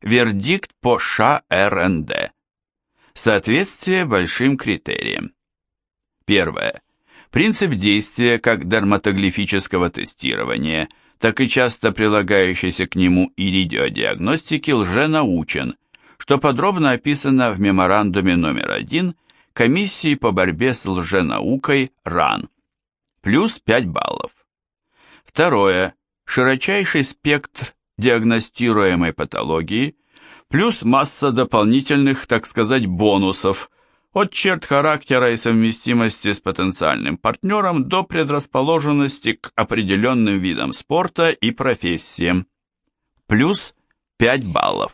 Вердикт по ШРНД. Соответствие большим критериям. Первое. Принцип действия как дерматоглифического тестирования, так и часто прилагающийся к нему иридиодиагностики лженаучен, что подробно описано в меморандуме номер один Комиссии по борьбе с лженаукой РАН. Плюс 5 баллов. Второе. Широчайший спектр диагностируемой патологии, плюс масса дополнительных, так сказать, бонусов, от черт характера и совместимости с потенциальным партнером до предрасположенности к определенным видам спорта и профессиям. Плюс 5 баллов.